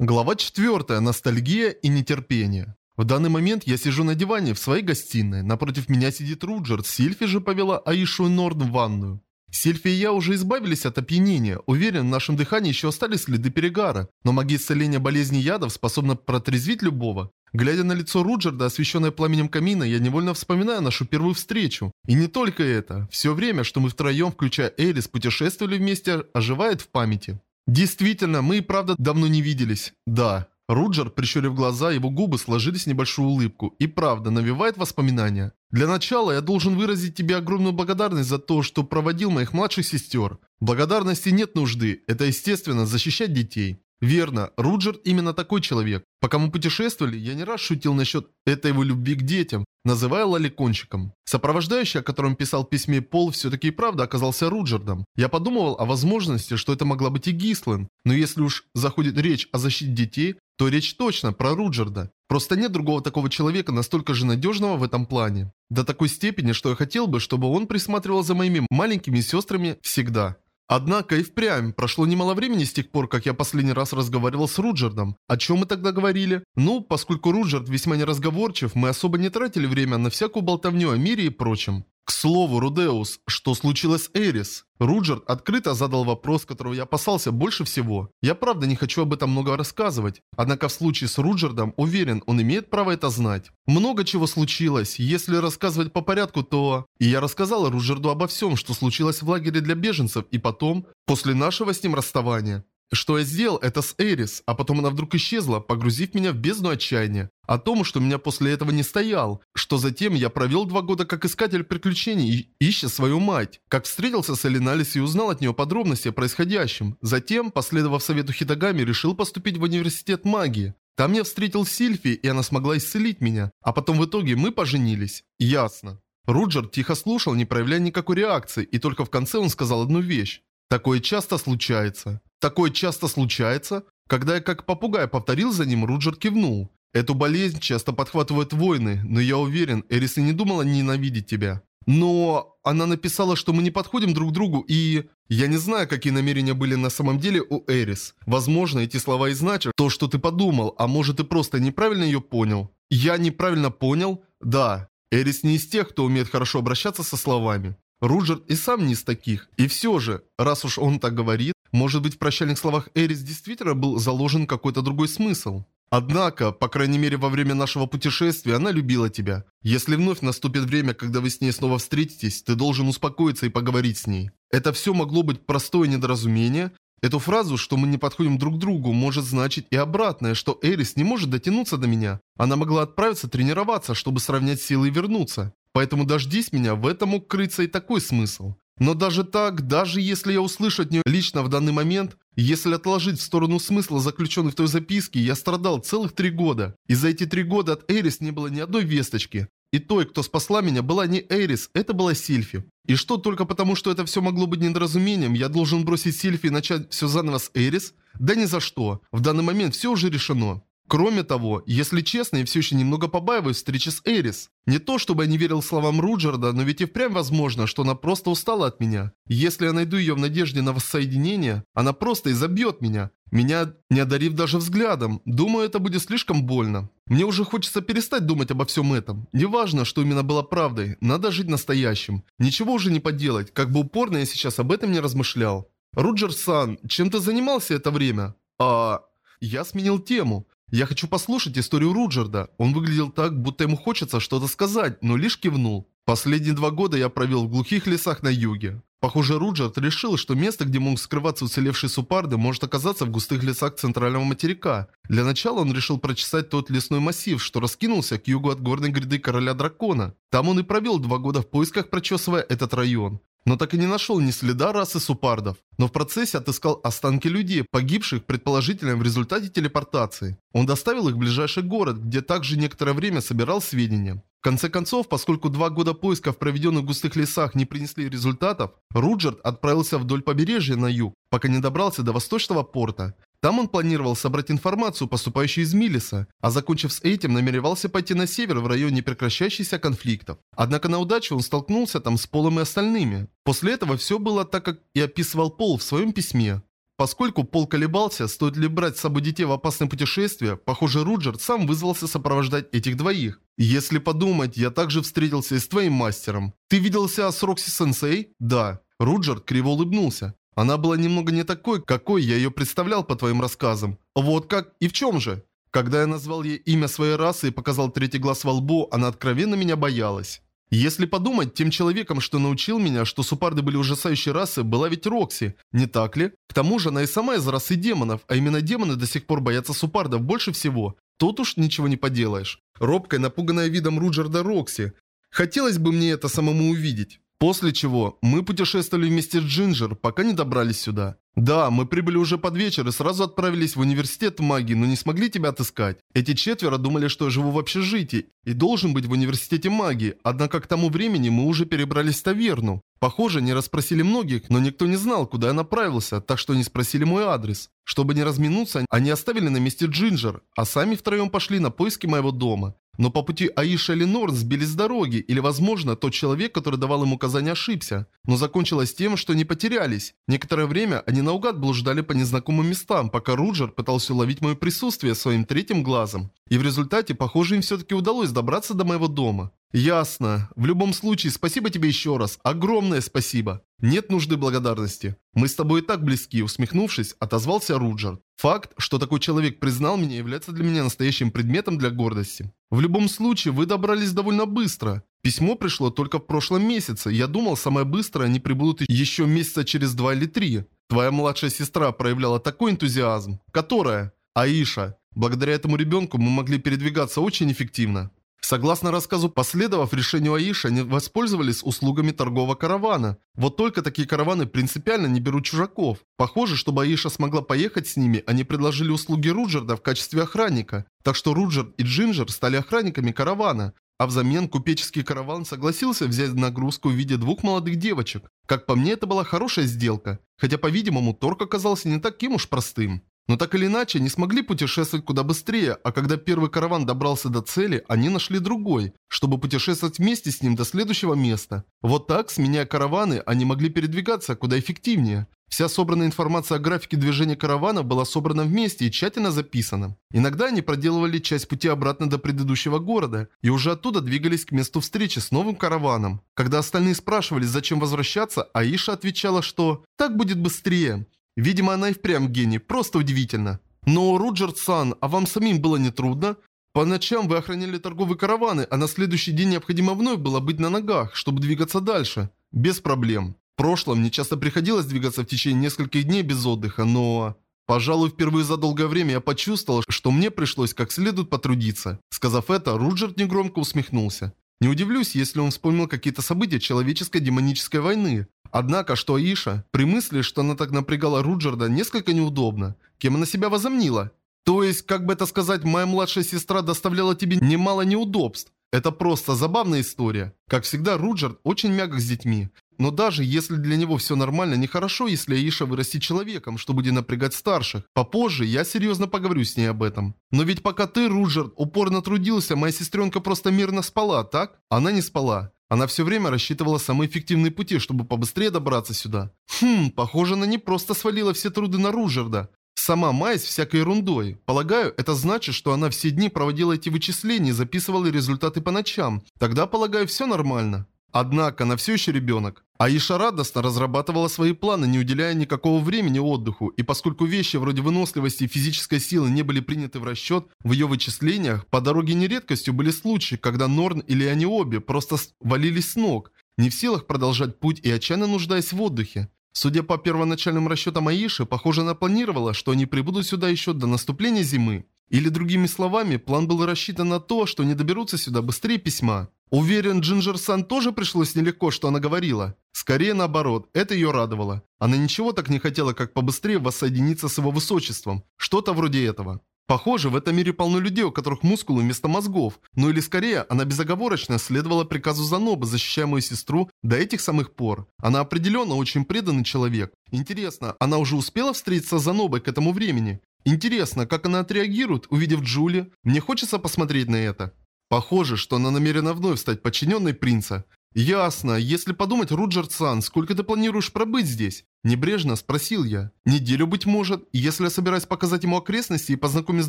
Глава 4. Ностальгия и нетерпение. В данный момент я сижу на диване в своей гостиной. Напротив меня сидит Руджер. Сильфи же повела Аишу и Норн в ванную. Сильфи и я уже избавились от опьянения. Уверен, в нашем дыхании еще остались следы перегара. Но магия исцеления болезни ядов способна протрезвить любого. Глядя на лицо Руджерда, освещенное пламенем камина, я невольно вспоминаю нашу первую встречу. И не только это. Все время, что мы втроем, включая Элис, путешествовали вместе, оживает в памяти. Действительно, мы и правда давно не виделись. Да. Руджер, прищурив глаза, его губы сложились в небольшую улыбку. И правда, навевает воспоминания. Для начала я должен выразить тебе огромную благодарность за то, что проводил моих младших сестер. Благодарности нет нужды. Это естественно, защищать детей. Верно, Руджер именно такой человек. Пока мы путешествовали, я не раз шутил насчет этой его любви к детям, называя лоликончиком. Сопровождающий, о котором писал в письме Пол, все-таки и правда оказался Руджердом. Я подумывал о возможности, что это могла быть и Гислен, но если уж заходит речь о защите детей, то речь точно про Руджерда. Просто нет другого такого человека настолько же надежного в этом плане. До такой степени, что я хотел бы, чтобы он присматривал за моими маленькими сестрами всегда. Однако и впрямь прошло немало времени с тех пор, как я последний раз разговаривал с Руджердом. О чем мы тогда говорили? Ну, поскольку Руджерд весьма неразговорчив, мы особо не тратили время на всякую болтовню о мире и прочем. К слову, Рудеус, что случилось с Эрис? Руджерд открыто задал вопрос, которого я опасался больше всего. Я правда не хочу об этом много рассказывать, однако в случае с Руджердом, уверен, он имеет право это знать. Много чего случилось, если рассказывать по порядку, то... И я рассказал Руджерду обо всем, что случилось в лагере для беженцев, и потом, после нашего с ним расставания. Что я сделал, это с Эрис, а потом она вдруг исчезла, погрузив меня в бездну отчаяния. О том, что меня после этого не стоял, что затем я провел два года как искатель приключений ища свою мать, как встретился с Элиналис и узнал от нее подробности о происходящем. Затем, последовав совету Хитагами, решил поступить в университет магии. Там я встретил Сильфи, и она смогла исцелить меня, а потом в итоге мы поженились. Ясно. Руджер тихо слушал, не проявляя никакой реакции, и только в конце он сказал одну вещь. Такое часто случается. Такое часто случается? Когда я как попугай повторил за ним, Руджер кивнул. Эту болезнь часто подхватывают войны, но я уверен, Эрис и не думала ненавидеть тебя. Но она написала, что мы не подходим друг другу и... Я не знаю, какие намерения были на самом деле у Эрис. Возможно, эти слова и значат то, что ты подумал, а может ты просто неправильно ее понял. Я неправильно понял? Да. Эрис не из тех, кто умеет хорошо обращаться со словами. Руджер и сам не из таких. И все же, раз уж он так говорит, может быть в прощальных словах Эрис действительно был заложен какой-то другой смысл. Однако, по крайней мере во время нашего путешествия, она любила тебя. Если вновь наступит время, когда вы с ней снова встретитесь, ты должен успокоиться и поговорить с ней. Это все могло быть простое недоразумение. Эту фразу, что мы не подходим друг к другу, может значить и обратное, что Эрис не может дотянуться до меня. Она могла отправиться тренироваться, чтобы сравнять силы и вернуться. Поэтому дождись меня, в этом мог крыться и такой смысл. Но даже так, даже если я услышу от нее лично в данный момент, если отложить в сторону смысла, заключенный в той записке, я страдал целых три года. И за эти три года от Эрис не было ни одной весточки. И той, кто спасла меня, была не Эрис, это была Сильфи. И что, только потому, что это все могло быть недоразумением, я должен бросить Сильфи и начать все заново с Эрис? Да ни за что. В данный момент все уже решено. Кроме того, если честно, я все еще немного побаиваюсь встречи с Эрис. Не то, чтобы я не верил словам Руджерда, но ведь и впрямь возможно, что она просто устала от меня. Если я найду ее в надежде на воссоединение, она просто изобьет меня. Меня не одарив даже взглядом. Думаю, это будет слишком больно. Мне уже хочется перестать думать обо всем этом. Неважно, что именно было правдой, надо жить настоящим. Ничего уже не поделать, как бы упорно я сейчас об этом не размышлял. Руджер-сан, чем ты занимался это время? А... Я сменил тему. Я хочу послушать историю Руджерда. Он выглядел так, будто ему хочется что-то сказать, но лишь кивнул. Последние два года я провел в глухих лесах на юге. Похоже, Руджерд решил, что место, где мог скрываться уцелевшие супарды, может оказаться в густых лесах центрального материка. Для начала он решил прочесать тот лесной массив, что раскинулся к югу от горной гряды Короля Дракона. Там он и провел два года в поисках, прочесывая этот район но так и не нашел ни следа расы супардов. Но в процессе отыскал останки людей, погибших предположительно в результате телепортации. Он доставил их в ближайший город, где также некоторое время собирал сведения. В конце концов, поскольку два года поисков, проведенных в густых лесах, не принесли результатов, Руджерд отправился вдоль побережья на юг, пока не добрался до восточного порта. Там он планировал собрать информацию, поступающую из Милиса, а закончив с этим, намеревался пойти на север в район непрекращающихся конфликтов. Однако на удачу он столкнулся там с Полом и остальными. После этого все было так, как и описывал Пол в своем письме. Поскольку Пол колебался, стоит ли брать с собой детей в опасное путешествие, похоже, Руджерт сам вызвался сопровождать этих двоих. Если подумать, я также встретился и с твоим мастером. Ты виделся с Рокси-сенсей? Да. Руджерт криво улыбнулся. Она была немного не такой, какой я ее представлял по твоим рассказам. Вот как? И в чем же? Когда я назвал ей имя своей расы и показал третий глаз во лбу, она откровенно меня боялась. Если подумать, тем человеком, что научил меня, что супарды были ужасающей расы, была ведь Рокси, не так ли? К тому же она и сама из расы демонов, а именно демоны до сих пор боятся супардов больше всего. Тут уж ничего не поделаешь. Робкая, напуганная видом Руджерда Рокси. Хотелось бы мне это самому увидеть. После чего мы путешествовали вместе с Джинджер, пока не добрались сюда. Да, мы прибыли уже под вечер и сразу отправились в университет магии, но не смогли тебя отыскать. Эти четверо думали, что я живу в общежитии и должен быть в университете магии, однако к тому времени мы уже перебрались в таверну. Похоже, не расспросили многих, но никто не знал, куда я направился, так что не спросили мой адрес. Чтобы не разминуться, они оставили на месте Джинджер, а сами втроем пошли на поиски моего дома. Но по пути Аиша или Норн сбились с дороги, или, возможно, тот человек, который давал им указания, ошибся. Но закончилось тем, что они потерялись. Некоторое время они наугад блуждали по незнакомым местам, пока Руджер пытался уловить мое присутствие своим третьим глазом. И в результате, похоже, им все-таки удалось добраться до моего дома. Ясно. В любом случае, спасибо тебе еще раз. Огромное спасибо. Нет нужды благодарности. Мы с тобой и так близки, усмехнувшись, отозвался Руджер. Факт, что такой человек признал меня, является для меня настоящим предметом для гордости. В любом случае, вы добрались довольно быстро. Письмо пришло только в прошлом месяце. Я думал, самое быстрое они прибудут еще месяца через два или три. Твоя младшая сестра проявляла такой энтузиазм. Которая? Аиша. Благодаря этому ребенку мы могли передвигаться очень эффективно. Согласно рассказу, последовав решению Аиша, они воспользовались услугами торгового каравана. Вот только такие караваны принципиально не берут чужаков. Похоже, чтобы Аиша смогла поехать с ними, они предложили услуги Руджерда в качестве охранника. Так что Руджерд и Джинджер стали охранниками каравана. А взамен купеческий караван согласился взять нагрузку в виде двух молодых девочек. Как по мне, это была хорошая сделка. Хотя, по-видимому, торг оказался не таким уж простым. Но так или иначе, не смогли путешествовать куда быстрее, а когда первый караван добрался до цели, они нашли другой, чтобы путешествовать вместе с ним до следующего места. Вот так, сменяя караваны, они могли передвигаться куда эффективнее. Вся собранная информация о графике движения каравана была собрана вместе и тщательно записана. Иногда они проделывали часть пути обратно до предыдущего города, и уже оттуда двигались к месту встречи с новым караваном. Когда остальные спрашивали, зачем возвращаться, Аиша отвечала, что «так будет быстрее». Видимо, она и впрямь гений, просто удивительно. Но, Руджерд-сан, а вам самим было не трудно? По ночам вы охраняли торговые караваны, а на следующий день необходимо вновь было быть на ногах, чтобы двигаться дальше. Без проблем. В прошлом мне часто приходилось двигаться в течение нескольких дней без отдыха, но... Пожалуй, впервые за долгое время я почувствовал, что мне пришлось как следует потрудиться. Сказав это, Руджерд негромко усмехнулся. Не удивлюсь, если он вспомнил какие-то события человеческой демонической войны. Однако, что Аиша, при мысли, что она так напрягала Руджерда, несколько неудобно. Кем она себя возомнила? То есть, как бы это сказать, моя младшая сестра доставляла тебе немало неудобств. Это просто забавная история. Как всегда, Руджерд очень мягок с детьми. Но даже если для него все нормально, нехорошо, если Аиша вырастет человеком, что будет напрягать старших. Попозже я серьезно поговорю с ней об этом. Но ведь пока ты, Руджерд, упорно трудился, моя сестренка просто мирно спала, так? Она не спала. Она все время рассчитывала самые эффективные пути, чтобы побыстрее добраться сюда. Хм, похоже, она не просто свалила все труды на Ружерда. Сама маясь всякой ерундой. Полагаю, это значит, что она все дни проводила эти вычисления записывала результаты по ночам. Тогда, полагаю, все нормально. Однако, она все еще ребенок. Аиша радостно разрабатывала свои планы, не уделяя никакого времени отдыху, и поскольку вещи вроде выносливости и физической силы не были приняты в расчет, в ее вычислениях по дороге нередкостью были случаи, когда Норн или они обе просто валились с ног, не в силах продолжать путь и отчаянно нуждаясь в отдыхе. Судя по первоначальным расчетам Аиши, похоже, она планировала, что они прибудут сюда еще до наступления зимы. Или другими словами, план был рассчитан на то, что они доберутся сюда быстрее письма. Уверен, Джинджер-сан тоже пришлось нелегко, что она говорила. Скорее наоборот, это ее радовало. Она ничего так не хотела, как побыстрее воссоединиться с его высочеством. Что-то вроде этого. Похоже, в этом мире полно людей, у которых мускулы вместо мозгов. Ну или скорее, она безоговорочно следовала приказу Занобы, защищая мою сестру до этих самых пор. Она определенно очень преданный человек. Интересно, она уже успела встретиться с Занобой к этому времени? Интересно, как она отреагирует, увидев Джули? Мне хочется посмотреть на это. Похоже, что она намерена вновь стать подчиненной принца. Ясно. Если подумать, Руджерд-сан, сколько ты планируешь пробыть здесь? Небрежно спросил я. Неделю, быть может, если я собираюсь показать ему окрестности и познакомить с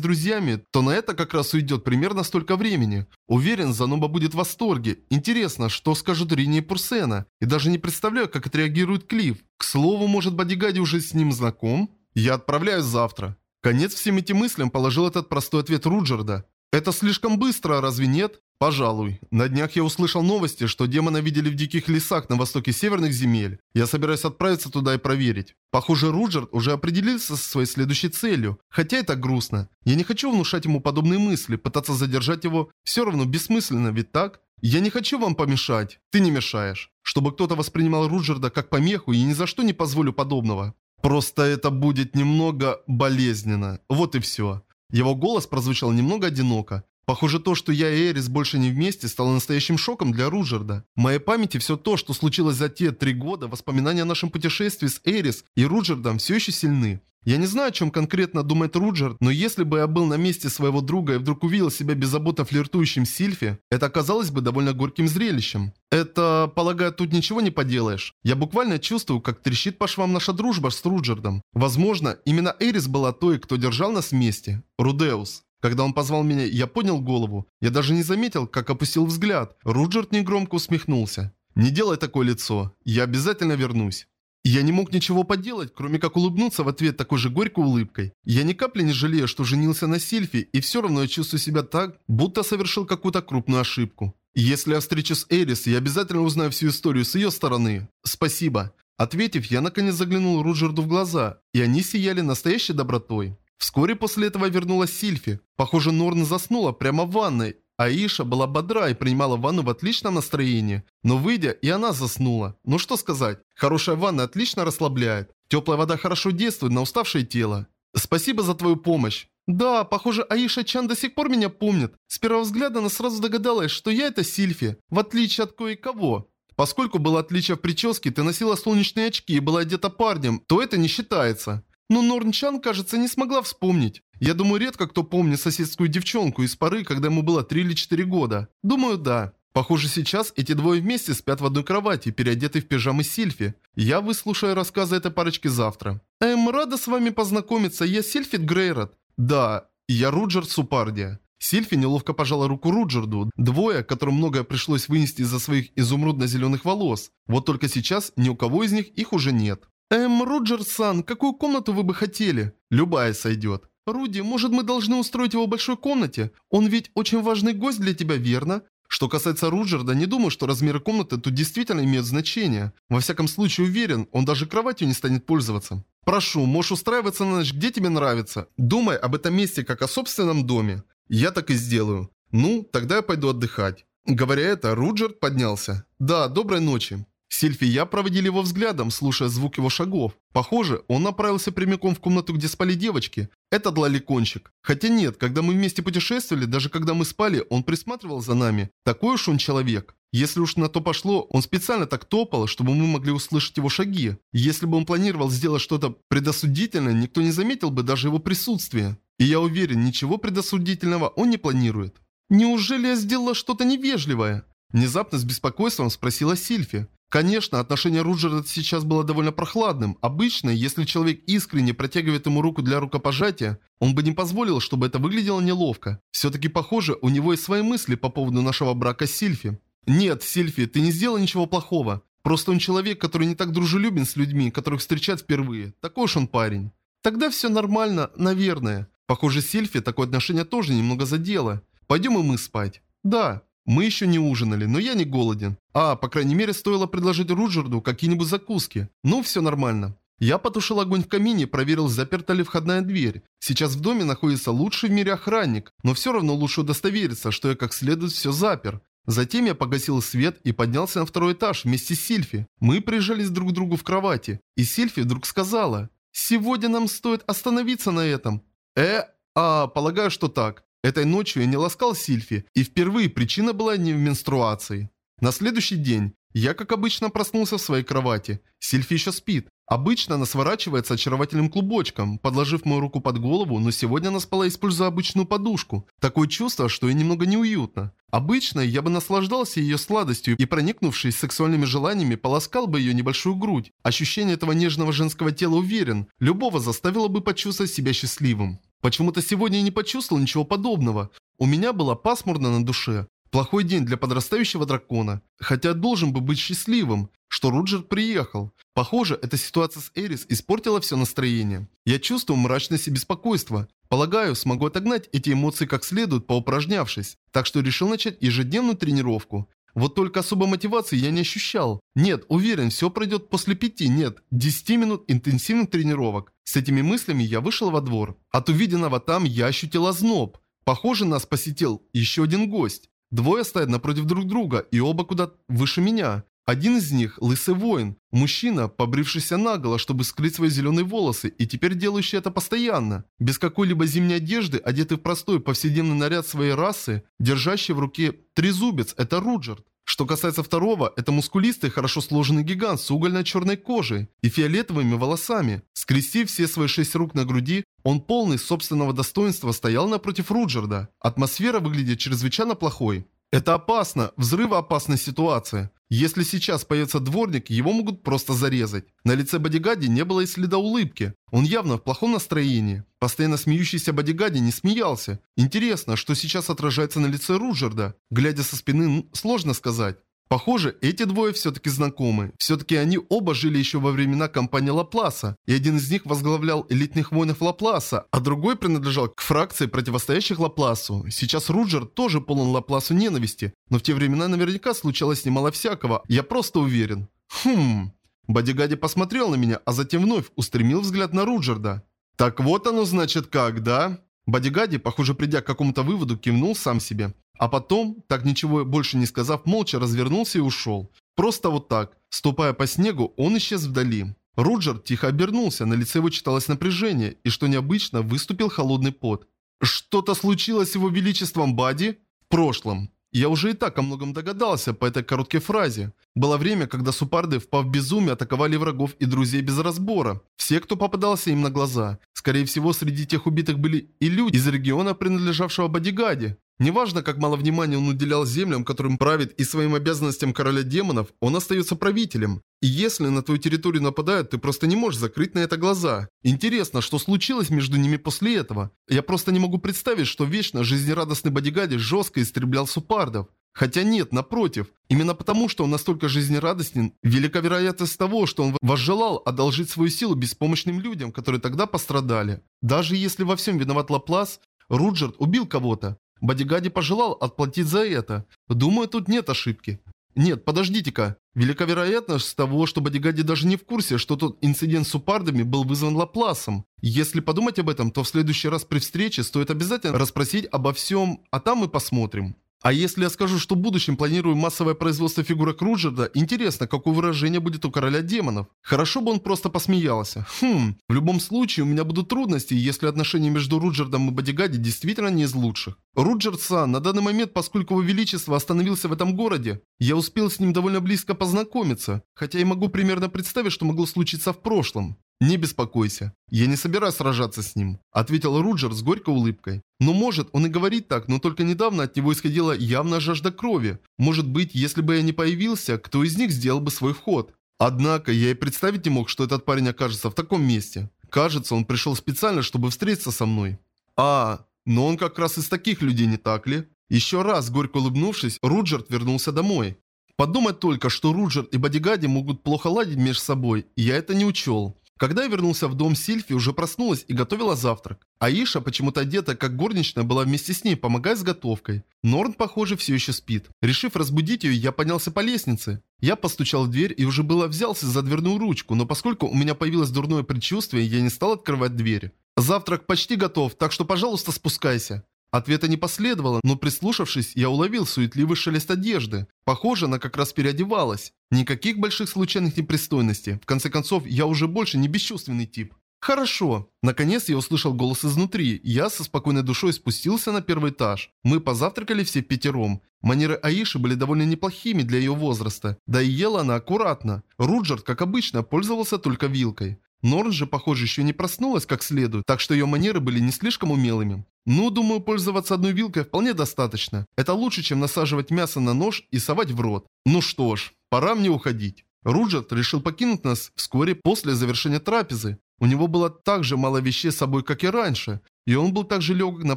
друзьями, то на это как раз уйдет примерно столько времени. Уверен, Заноба будет в восторге. Интересно, что скажут Рини и Пурсена. И даже не представляю, как отреагирует Клифф. К слову, может Бодигади уже с ним знаком? Я отправляюсь завтра. Конец всем этим мыслям положил этот простой ответ Руджерда. Это слишком быстро, разве нет? Пожалуй. На днях я услышал новости, что демона видели в диких лесах на востоке северных земель. Я собираюсь отправиться туда и проверить. Похоже, Руджерд уже определился со своей следующей целью. Хотя это грустно. Я не хочу внушать ему подобные мысли, пытаться задержать его все равно бессмысленно, ведь так? Я не хочу вам помешать. Ты не мешаешь. Чтобы кто-то воспринимал Руджерда как помеху, и ни за что не позволю подобного. Просто это будет немного болезненно. Вот и все. Его голос прозвучал немного одиноко. Похоже, то, что я и Эрис больше не вместе, стало настоящим шоком для Руджерда. В моей памяти все то, что случилось за те три года, воспоминания о нашем путешествии с Эрис и Руджердом все еще сильны. Я не знаю, о чем конкретно думает Руджерд, но если бы я был на месте своего друга и вдруг увидел себя беззаботно флиртующим Сильфи, это оказалось бы довольно горьким зрелищем. Это, полагаю, тут ничего не поделаешь. Я буквально чувствую, как трещит по швам наша дружба с Руджердом. Возможно, именно Эрис была той, кто держал нас вместе. Рудеус. Когда он позвал меня, я поднял голову. Я даже не заметил, как опустил взгляд. Руджерт негромко усмехнулся. «Не делай такое лицо. Я обязательно вернусь». Я не мог ничего поделать, кроме как улыбнуться в ответ такой же горькой улыбкой. Я ни капли не жалею, что женился на Сильфи, и все равно я чувствую себя так, будто совершил какую-то крупную ошибку. Если я встречусь с Эрис, я обязательно узнаю всю историю с ее стороны. Спасибо. Ответив, я наконец заглянул Руджерду в глаза, и они сияли настоящей добротой. Вскоре после этого вернулась Сильфи. Похоже, Норн заснула прямо в ванной. Аиша была бодра и принимала ванну в отличном настроении. Но выйдя, и она заснула. Ну что сказать, хорошая ванна отлично расслабляет. Теплая вода хорошо действует на уставшее тело. Спасибо за твою помощь. Да, похоже, Аиша Чан до сих пор меня помнит. С первого взгляда она сразу догадалась, что я это Сильфи, в отличие от кое-кого. Поскольку было отличие в прическе, ты носила солнечные очки и была одета парнем, то это не считается. Но Норнчан, кажется, не смогла вспомнить. Я думаю, редко кто помнит соседскую девчонку из поры, когда ему было 3 или 4 года. Думаю, да. Похоже, сейчас эти двое вместе спят в одной кровати, переодеты в пижамы Сильфи. Я выслушаю рассказы этой парочки завтра. Эм, рада с вами познакомиться, я Сильфит Грейрот. Да, я Руджерд Супардия. Сильфи неловко пожала руку Руджерду. Двое, которым многое пришлось вынести из-за своих изумрудно-зеленых волос. Вот только сейчас ни у кого из них их уже нет. «Эм, Роджер-сан, какую комнату вы бы хотели?» «Любая сойдет». «Руди, может мы должны устроить его в большой комнате? Он ведь очень важный гость для тебя, верно?» Что касается Руджерда, не думаю, что размеры комнаты тут действительно имеют значение. Во всяком случае уверен, он даже кроватью не станет пользоваться. Прошу, можешь устраиваться на ночь, где тебе нравится. Думай об этом месте, как о собственном доме. Я так и сделаю. Ну, тогда я пойду отдыхать. Говоря это, Руджерд поднялся. Да, доброй ночи. Сильфи и я проводили его взглядом, слушая звук его шагов. Похоже, он направился прямиком в комнату, где спали девочки. Это Длаликончик. Хотя нет, когда мы вместе путешествовали, даже когда мы спали, он присматривал за нами. Такой уж он человек. Если уж на то пошло, он специально так топал, чтобы мы могли услышать его шаги. Если бы он планировал сделать что-то предосудительное, никто не заметил бы даже его присутствие. И я уверен, ничего предосудительного он не планирует. «Неужели я сделала что-то невежливое?» Внезапно с беспокойством спросила Сильфи. Конечно, отношение Руджера сейчас было довольно прохладным. Обычно, если человек искренне протягивает ему руку для рукопожатия, он бы не позволил, чтобы это выглядело неловко. Все-таки похоже, у него есть свои мысли по поводу нашего брака с Сильфи. Нет, Сильфи, ты не сделал ничего плохого. Просто он человек, который не так дружелюбен с людьми, которых встречает впервые. Такой уж он парень. Тогда все нормально, наверное. Похоже, Сильфи такое отношение тоже немного задело. Пойдем и мы спать. Да. Мы еще не ужинали, но я не голоден. А, по крайней мере, стоило предложить Руджерду какие-нибудь закуски. Ну, все нормально. Я потушил огонь в камине проверил, заперта ли входная дверь. Сейчас в доме находится лучший в мире охранник, но все равно лучше удостовериться, что я как следует все запер. Затем я погасил свет и поднялся на второй этаж вместе с Сильфи. Мы прижались друг к другу в кровати, и Сильфи вдруг сказала, «Сегодня нам стоит остановиться на этом». «Э, а, полагаю, что так. Этой ночью я не ласкал Сильфи, и впервые причина была не в менструации. На следующий день Я, как обычно, проснулся в своей кровати. Сильфи еще спит. Обычно она сворачивается очаровательным клубочком, подложив мою руку под голову, но сегодня она спала, используя обычную подушку. Такое чувство, что ей немного неуютно. Обычно я бы наслаждался ее сладостью и, проникнувшись сексуальными желаниями, полоскал бы ее небольшую грудь. Ощущение этого нежного женского тела уверен, любого заставило бы почувствовать себя счастливым. Почему-то сегодня я не почувствовал ничего подобного. У меня было пасмурно на душе. Плохой день для подрастающего дракона. Хотя должен бы быть счастливым, что Руджер приехал. Похоже, эта ситуация с Эрис испортила все настроение. Я чувствую мрачность и беспокойство. Полагаю, смогу отогнать эти эмоции как следует, поупражнявшись. Так что решил начать ежедневную тренировку. Вот только особой мотивации я не ощущал. Нет, уверен, все пройдет после пяти, нет, десяти минут интенсивных тренировок. С этими мыслями я вышел во двор. От увиденного там я ощутил озноб. Похоже, нас посетил еще один гость. Двое стоят напротив друг друга, и оба куда выше меня. Один из них – лысый воин, мужчина, побрившийся наголо, чтобы скрыть свои зеленые волосы, и теперь делающий это постоянно. Без какой-либо зимней одежды, одетый в простой повседневный наряд своей расы, держащий в руке трезубец – это Руджерт. Что касается второго, это мускулистый, хорошо сложенный гигант с угольно-черной кожей и фиолетовыми волосами. Скрестив все свои шесть рук на груди, он полный собственного достоинства стоял напротив Руджерда. Атмосфера выглядит чрезвычайно плохой. Это опасно, взрывоопасная ситуация. Если сейчас появится дворник, его могут просто зарезать. На лице бодигади не было и следа улыбки. Он явно в плохом настроении. Постоянно смеющийся бодигади не смеялся. Интересно, что сейчас отражается на лице Руджерда. Глядя со спины, сложно сказать. Похоже, эти двое все-таки знакомы. Все-таки они оба жили еще во времена компании Лапласа, и один из них возглавлял элитных воинов Лапласа, а другой принадлежал к фракции противостоящих Лапласу. Сейчас Руджер тоже полон Лапласу ненависти, но в те времена наверняка случалось немало всякого, я просто уверен. Хм... Бодигади посмотрел на меня, а затем вновь устремил взгляд на Руджерда. «Так вот оно значит как, да?» Бодигади, похоже, придя к какому-то выводу, кивнул сам себе. А потом, так ничего больше не сказав, молча развернулся и ушел. Просто вот так. Ступая по снегу, он исчез вдали. Руджер тихо обернулся, на лице его читалось напряжение, и что необычно, выступил холодный пот. «Что-то случилось с его величеством Бади?» «В прошлом. Я уже и так о многом догадался по этой короткой фразе. Было время, когда супарды, впав в безумие, атаковали врагов и друзей без разбора. Все, кто попадался им на глаза. Скорее всего, среди тех убитых были и люди из региона, принадлежавшего Бодигаде. Неважно, как мало внимания он уделял землям, которым правит, и своим обязанностям короля демонов, он остается правителем. И если на твою территорию нападают, ты просто не можешь закрыть на это глаза. Интересно, что случилось между ними после этого? Я просто не могу представить, что вечно жизнерадостный бодигади жестко истреблял супардов. Хотя нет, напротив. Именно потому, что он настолько жизнерадостен, велика вероятность того, что он возжелал одолжить свою силу беспомощным людям, которые тогда пострадали. Даже если во всем виноват Лаплас, Руджерт убил кого-то. Бодигади пожелал отплатить за это. Думаю, тут нет ошибки. Нет, подождите-ка. Велика вероятность того, что Бодигади даже не в курсе, что тот инцидент с упардами был вызван Лапласом. Если подумать об этом, то в следующий раз при встрече стоит обязательно расспросить обо всем, а там мы посмотрим. А если я скажу, что в будущем планирую массовое производство фигурок Руджерда, интересно, какое выражение будет у короля демонов. Хорошо бы он просто посмеялся. Хм, в любом случае у меня будут трудности, если отношения между Руджердом и Бодигади действительно не из лучших. Руджерд-сан, на данный момент, поскольку его величество остановился в этом городе, я успел с ним довольно близко познакомиться, хотя и могу примерно представить, что могло случиться в прошлом. «Не беспокойся, я не собираюсь сражаться с ним», – ответил Руджер с горькой улыбкой. «Но может, он и говорит так, но только недавно от него исходила явная жажда крови. Может быть, если бы я не появился, кто из них сделал бы свой вход?» Однако, я и представить не мог, что этот парень окажется в таком месте. Кажется, он пришел специально, чтобы встретиться со мной. А, но он как раз из таких людей, не так ли? Еще раз, горько улыбнувшись, Руджерт вернулся домой. Подумать только, что Руджер и Бодигади могут плохо ладить между собой, я это не учел. Когда я вернулся в дом, Сильфи уже проснулась и готовила завтрак. Аиша, почему-то одета как горничная, была вместе с ней, помогая с готовкой. Норн, похоже, все еще спит. Решив разбудить ее, я поднялся по лестнице. Я постучал в дверь и уже было взялся за дверную ручку, но поскольку у меня появилось дурное предчувствие, я не стал открывать дверь. «Завтрак почти готов, так что, пожалуйста, спускайся». Ответа не последовало, но прислушавшись, я уловил суетливый шелест одежды. Похоже, она как раз переодевалась. Никаких больших случайных непристойностей. В конце концов, я уже больше не бесчувственный тип. Хорошо. Наконец я услышал голос изнутри. Я со спокойной душой спустился на первый этаж. Мы позавтракали все пятером. Манеры Аиши были довольно неплохими для ее возраста. Да и ела она аккуратно. Руджерт, как обычно, пользовался только вилкой. Норн же, похоже, еще не проснулась как следует, так что ее манеры были не слишком умелыми. Ну, думаю, пользоваться одной вилкой вполне достаточно. Это лучше, чем насаживать мясо на нож и совать в рот. Ну что ж, пора мне уходить. Руджерт решил покинуть нас вскоре после завершения трапезы. У него было так же мало вещей с собой, как и раньше, и он был также легок на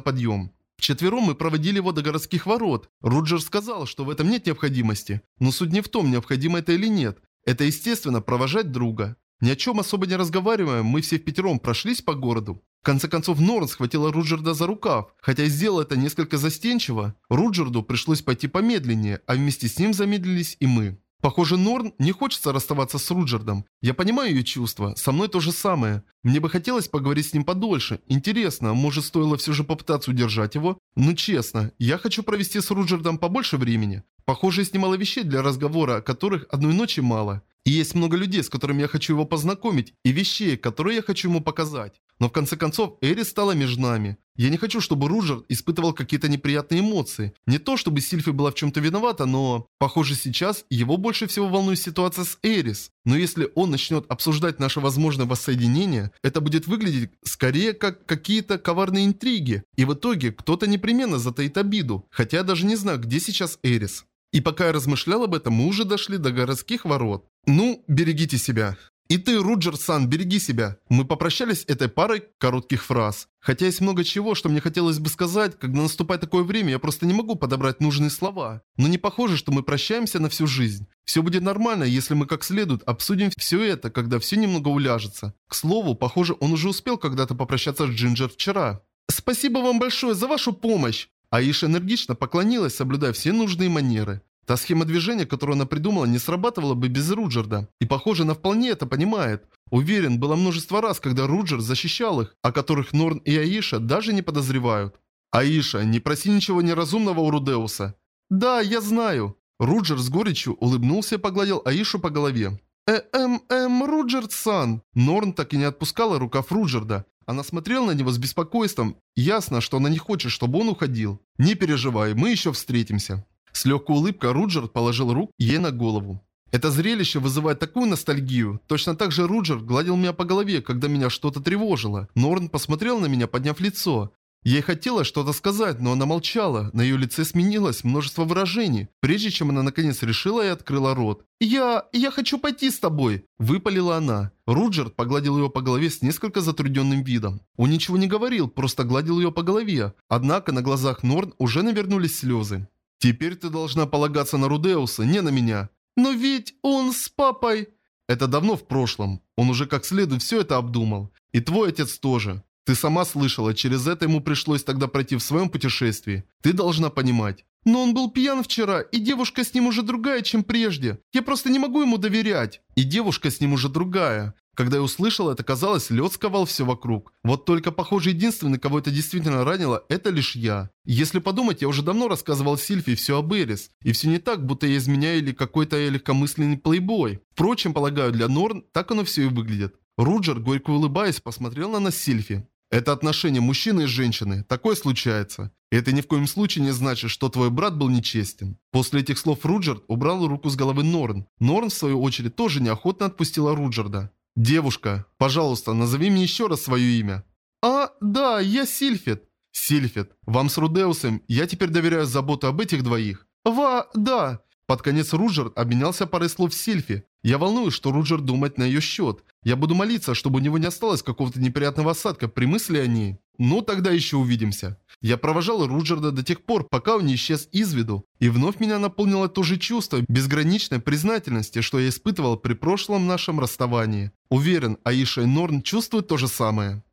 подъем. Вчетвером мы проводили его до городских ворот. Руджер сказал, что в этом нет необходимости. Но суть не в том, необходимо это или нет. Это естественно провожать друга. Ни о чем особо не разговаривая, мы все в пятером прошлись по городу. В конце концов, Норн схватила Руджерда за рукав. Хотя и сделал это несколько застенчиво, Руджерду пришлось пойти помедленнее, а вместе с ним замедлились и мы. Похоже, Норн не хочется расставаться с Руджердом. Я понимаю ее чувства, со мной то же самое. Мне бы хотелось поговорить с ним подольше. Интересно, может стоило все же попытаться удержать его? Ну честно, я хочу провести с Руджердом побольше времени. Похоже, есть немало вещей для разговора, которых одной ночи мало. Есть много людей, с которыми я хочу его познакомить, и вещей, которые я хочу ему показать. Но в конце концов, Эри стала между нами. Я не хочу, чтобы Руджер испытывал какие-то неприятные эмоции. Не то, чтобы Сильфи была в чем-то виновата, но... Похоже, сейчас его больше всего волнует ситуация с Эрис. Но если он начнет обсуждать наше возможное воссоединение, это будет выглядеть скорее как какие-то коварные интриги. И в итоге кто-то непременно затаит обиду. Хотя я даже не знаю, где сейчас Эрис. И пока я размышлял об этом, мы уже дошли до городских ворот. Ну, берегите себя. И ты, Руджер-сан, береги себя. Мы попрощались этой парой коротких фраз. Хотя есть много чего, что мне хотелось бы сказать, когда наступает такое время, я просто не могу подобрать нужные слова. Но не похоже, что мы прощаемся на всю жизнь. Все будет нормально, если мы как следует обсудим все это, когда все немного уляжется. К слову, похоже, он уже успел когда-то попрощаться с Джинджер вчера. Спасибо вам большое за вашу помощь. Аиша энергично поклонилась, соблюдая все нужные манеры. Та схема движения, которую она придумала, не срабатывала бы без Руджерда. И похоже, она вполне это понимает. Уверен, было множество раз, когда Руджер защищал их, о которых Норн и Аиша даже не подозревают. Аиша, не проси ничего неразумного у Рудеуса. Да, я знаю. Руджер с горечью улыбнулся и погладил Аишу по голове. «Э эм эм, Руджерд-сан!» Норн так и не отпускала рукав Руджерда. Она смотрела на него с беспокойством. Ясно, что она не хочет, чтобы он уходил. «Не переживай, мы еще встретимся». С легкой улыбкой Руджер положил руку ей на голову. Это зрелище вызывает такую ностальгию. Точно так же Руджер гладил меня по голове, когда меня что-то тревожило. Норн посмотрел на меня, подняв лицо. Ей хотелось что-то сказать, но она молчала. На ее лице сменилось множество выражений, прежде чем она наконец решила и открыла рот. «Я... я хочу пойти с тобой!» – выпалила она. Руджерд погладил ее по голове с несколько затрудненным видом. Он ничего не говорил, просто гладил ее по голове. Однако на глазах Норн уже навернулись слезы. «Теперь ты должна полагаться на Рудеуса, не на меня». «Но ведь он с папой...» Это давно в прошлом. Он уже как следует все это обдумал. И твой отец тоже. Ты сама слышала, через это ему пришлось тогда пройти в своем путешествии. Ты должна понимать. Но он был пьян вчера, и девушка с ним уже другая, чем прежде. Я просто не могу ему доверять. И девушка с ним уже другая. Когда я услышал это, казалось, лед сковал все вокруг. Вот только, похоже, единственный, кого это действительно ранило, это лишь я. Если подумать, я уже давно рассказывал Сильфи все об Эрис. И все не так, будто я изменяю или какой-то легкомысленный плейбой. Впрочем, полагаю, для Норн так оно все и выглядит. Руджер, горько улыбаясь, посмотрел на нас Сильфи. Это отношение мужчины и женщины. Такое случается. И это ни в коем случае не значит, что твой брат был нечестен. После этих слов Руджерд убрал руку с головы Норн. Норн, в свою очередь, тоже неохотно отпустила Руджерда. «Девушка, пожалуйста, назови мне еще раз свое имя». «А, да, я Сильфет». «Сильфет, вам с Рудеусом я теперь доверяю заботу об этих двоих». «Ва, да». Под конец Руджер обменялся парой слов с Сильфи. Я волнуюсь, что Руджер думает на ее счет. Я буду молиться, чтобы у него не осталось какого-то неприятного осадка при мысли о ней. Ну, тогда еще увидимся. Я провожал Руджерда до тех пор, пока он не исчез из виду. И вновь меня наполнило то же чувство безграничной признательности, что я испытывал при прошлом нашем расставании. Уверен, Аиша и Норн чувствуют то же самое.